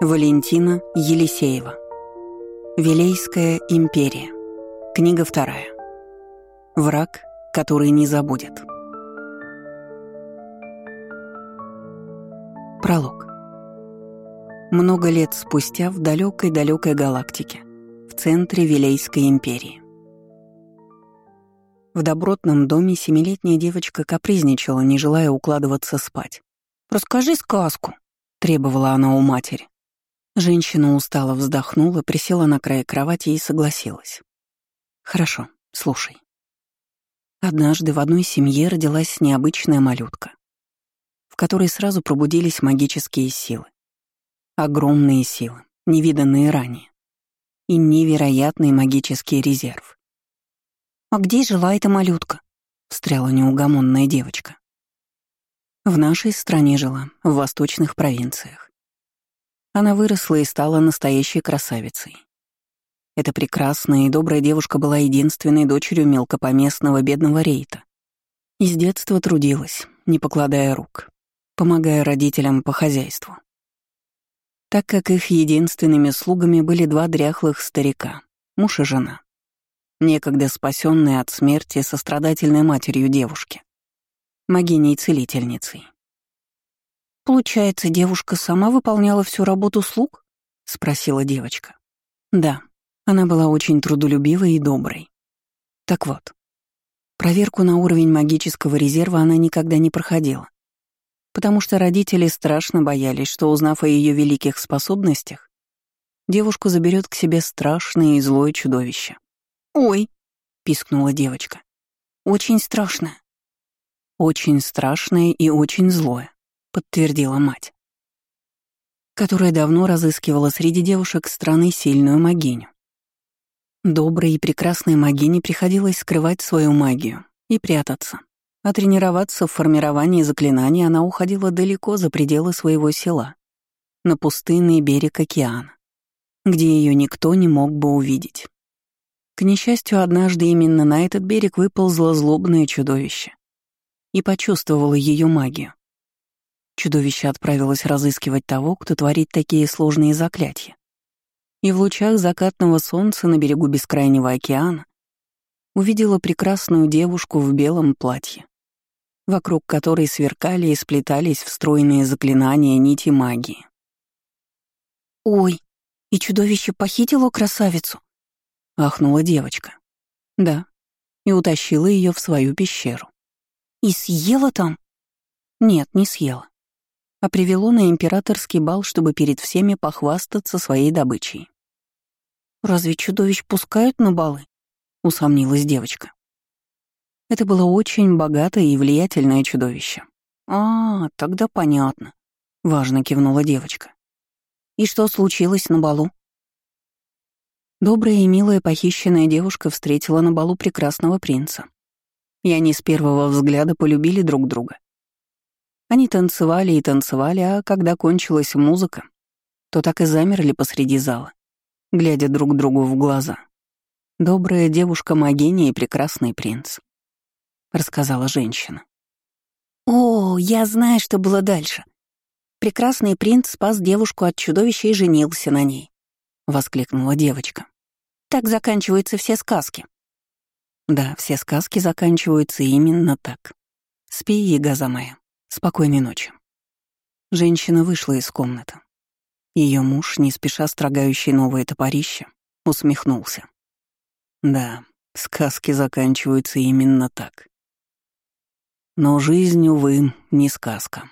Валентина Елисеева. Вилейская империя. Книга вторая. Враг, который не забудет. Пролог. Много лет спустя в далекой-далекой галактике, в центре Вилейской империи. В добротном доме семилетняя девочка капризничала, не желая укладываться спать. «Расскажи сказку», — требовала она у матери. Женщина устало вздохнула, присела на край кровати и согласилась. «Хорошо, слушай. Однажды в одной семье родилась необычная малютка, в которой сразу пробудились магические силы. Огромные силы, невиданные ранее. И невероятный магический резерв. «А где жила эта малютка?» — встряла неугомонная девочка. В нашей стране жила, в восточных провинциях. Она выросла и стала настоящей красавицей. Эта прекрасная и добрая девушка была единственной дочерью мелкопоместного бедного рейта. И с детства трудилась, не покладая рук, помогая родителям по хозяйству. Так как их единственными слугами были два дряхлых старика, муж и жена, некогда спасенные от смерти сострадательной матерью девушки, могиней-целительницей. «Получается, девушка сама выполняла всю работу слуг?» — спросила девочка. «Да, она была очень трудолюбивой и доброй. Так вот, проверку на уровень магического резерва она никогда не проходила, потому что родители страшно боялись, что, узнав о ее великих способностях, девушку заберет к себе страшное и злое чудовище. «Ой!» — пискнула девочка. «Очень страшное». «Очень страшное и очень злое», — подтвердила мать, которая давно разыскивала среди девушек страны сильную магиню. Доброй и прекрасной магине приходилось скрывать свою магию и прятаться. А тренироваться в формировании заклинаний она уходила далеко за пределы своего села, на пустынный берег океана, где ее никто не мог бы увидеть. К несчастью, однажды именно на этот берег выползло злобное чудовище и почувствовало ее магию. Чудовище отправилось разыскивать того, кто творит такие сложные заклятия. И в лучах закатного солнца на берегу бескрайнего океана увидела прекрасную девушку в белом платье, вокруг которой сверкали и сплетались встроенные заклинания нити магии. «Ой, и чудовище похитило красавицу?» — ахнула девочка. «Да, и утащила ее в свою пещеру». «И съела там?» «Нет, не съела а привело на императорский бал, чтобы перед всеми похвастаться своей добычей. «Разве чудовищ пускают на балы?» — усомнилась девочка. Это было очень богатое и влиятельное чудовище. «А, тогда понятно», — важно кивнула девочка. «И что случилось на балу?» Добрая и милая похищенная девушка встретила на балу прекрасного принца. И они с первого взгляда полюбили друг друга. Они танцевали и танцевали, а когда кончилась музыка, то так и замерли посреди зала, глядя друг другу в глаза. «Добрая девушка Магения и прекрасный принц», — рассказала женщина. «О, я знаю, что было дальше. Прекрасный принц спас девушку от чудовища и женился на ней», — воскликнула девочка. «Так заканчиваются все сказки». «Да, все сказки заканчиваются именно так. Спи, ягоза моя». Спокойной ночи. Женщина вышла из комнаты. Ее муж, не спеша строгающий новое топорище, усмехнулся. Да, сказки заканчиваются именно так. Но жизнь, увы, не сказка.